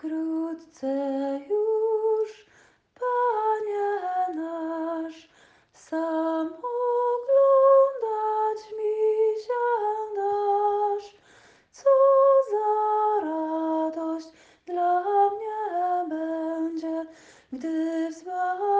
wkrótce już, Panie nasz, sam oglądać mi się dasz. Co za radość dla mnie będzie, gdy wzbawisz.